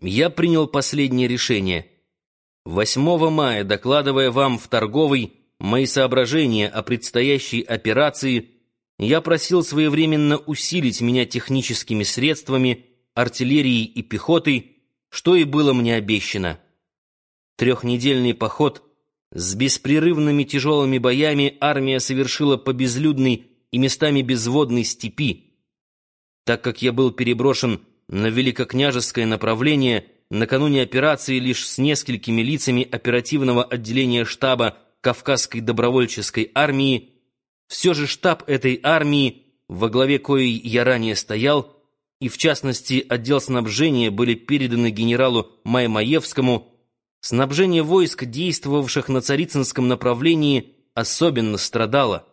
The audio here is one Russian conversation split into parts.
я принял последнее решение. 8 мая, докладывая вам в торговой мои соображения о предстоящей операции, я просил своевременно усилить меня техническими средствами, артиллерией и пехотой, что и было мне обещано. Трехнедельный поход с беспрерывными тяжелыми боями армия совершила по безлюдной и местами безводной степи. Так как я был переброшен на великокняжеское направление накануне операции лишь с несколькими лицами оперативного отделения штаба Кавказской добровольческой армии, все же штаб этой армии, во главе коей я ранее стоял, и в частности отдел снабжения были переданы генералу Маймаевскому, снабжение войск, действовавших на Царицынском направлении, особенно страдало.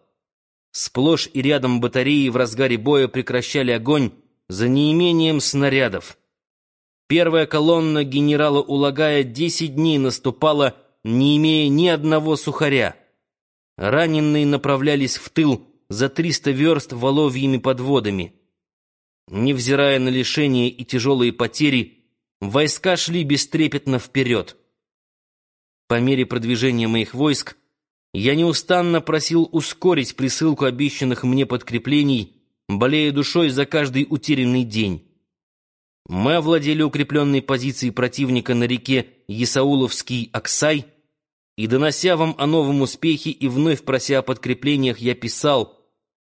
Сплошь и рядом батареи в разгаре боя прекращали огонь, за неимением снарядов. Первая колонна генерала Улагая десять дней наступала, не имея ни одного сухаря. Раненые направлялись в тыл за триста верст воловьими подводами. Невзирая на лишения и тяжелые потери, войска шли бестрепетно вперед. По мере продвижения моих войск я неустанно просил ускорить присылку обещанных мне подкреплений болея душой за каждый утерянный день. Мы овладели укрепленной позицией противника на реке Исауловский Аксай, и, донося вам о новом успехе и вновь прося о подкреплениях, я писал,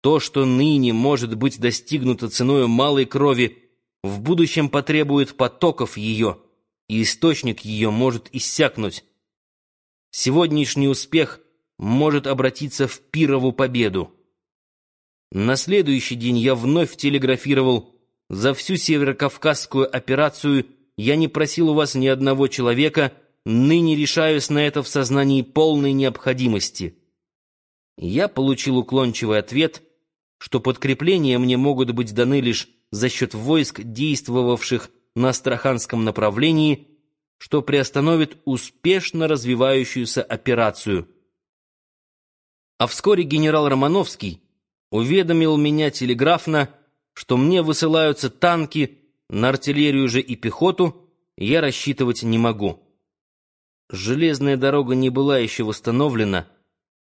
то, что ныне может быть достигнуто ценой малой крови, в будущем потребует потоков ее, и источник ее может иссякнуть. Сегодняшний успех может обратиться в пирову победу. На следующий день я вновь телеграфировал. За всю северокавказскую операцию я не просил у вас ни одного человека, ныне решаюсь на это в сознании полной необходимости. Я получил уклончивый ответ, что подкрепления мне могут быть даны лишь за счет войск, действовавших на Астраханском направлении, что приостановит успешно развивающуюся операцию. А вскоре генерал Романовский уведомил меня телеграфно, что мне высылаются танки, на артиллерию же и пехоту я рассчитывать не могу. Железная дорога не была еще восстановлена,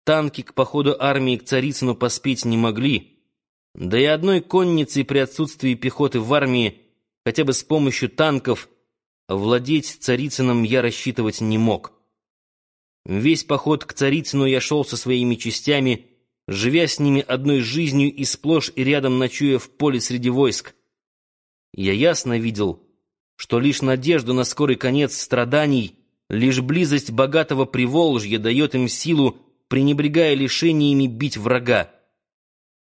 танки к походу армии к Царицыну поспеть не могли, да и одной конницей при отсутствии пехоты в армии, хотя бы с помощью танков, владеть Царицыном я рассчитывать не мог. Весь поход к Царицыну я шел со своими частями, живя с ними одной жизнью и сплошь и рядом ночуя в поле среди войск. Я ясно видел, что лишь надежду на скорый конец страданий, лишь близость богатого Приволжья дает им силу, пренебрегая лишениями бить врага.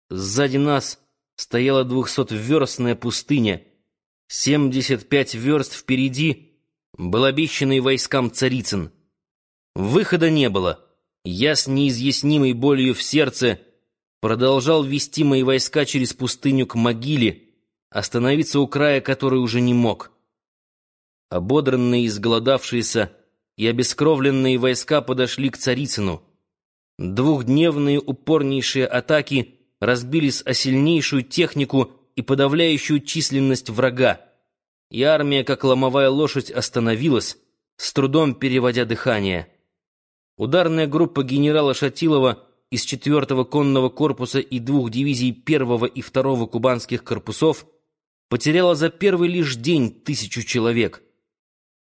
Сзади нас стояла двухсотверстная пустыня, семьдесят пять верст впереди был обещанный войскам Царицын. Выхода не было. Я с неизъяснимой болью в сердце продолжал вести мои войска через пустыню к могиле, остановиться у края которой уже не мог. Ободранные, изголодавшиеся и обескровленные войска подошли к Царицыну. Двухдневные упорнейшие атаки разбились о сильнейшую технику и подавляющую численность врага, и армия, как ломовая лошадь, остановилась, с трудом переводя дыхание. Ударная группа генерала Шатилова из 4-го конного корпуса и двух дивизий 1-го и 2-го кубанских корпусов потеряла за первый лишь день тысячу человек.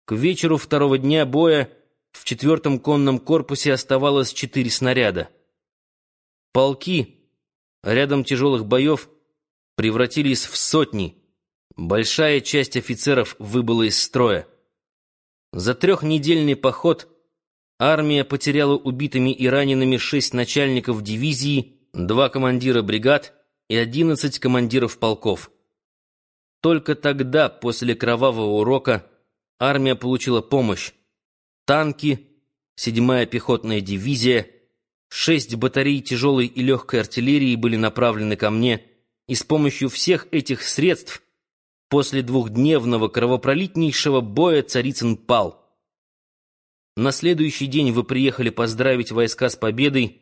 К вечеру второго дня боя в 4-м конном корпусе оставалось четыре снаряда. Полки, рядом тяжелых боев, превратились в сотни. Большая часть офицеров выбыла из строя. За трехнедельный поход Армия потеряла убитыми и ранеными шесть начальников дивизии, два командира бригад и одиннадцать командиров полков. Только тогда, после кровавого урока, армия получила помощь. Танки, седьмая пехотная дивизия, шесть батарей тяжелой и легкой артиллерии были направлены ко мне, и с помощью всех этих средств после двухдневного кровопролитнейшего боя Царицын пал. На следующий день вы приехали поздравить войска с победой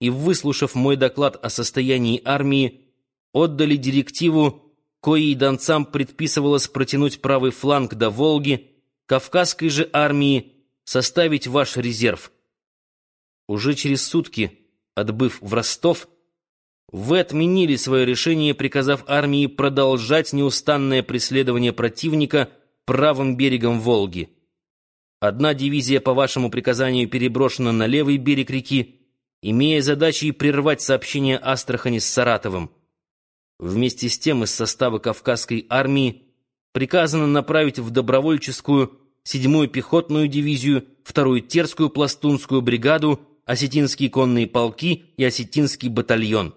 и, выслушав мой доклад о состоянии армии, отдали директиву коей донцам предписывалось протянуть правый фланг до Волги, Кавказской же армии составить ваш резерв. Уже через сутки, отбыв в Ростов, вы отменили свое решение, приказав армии продолжать неустанное преследование противника правым берегом Волги. Одна дивизия по вашему приказанию переброшена на левый берег реки, имея задачей прервать сообщение Астрахани с Саратовым. Вместе с тем из состава Кавказской армии приказано направить в добровольческую седьмую пехотную дивизию, вторую Терскую пластунскую бригаду, осетинские конные полки и осетинский батальон.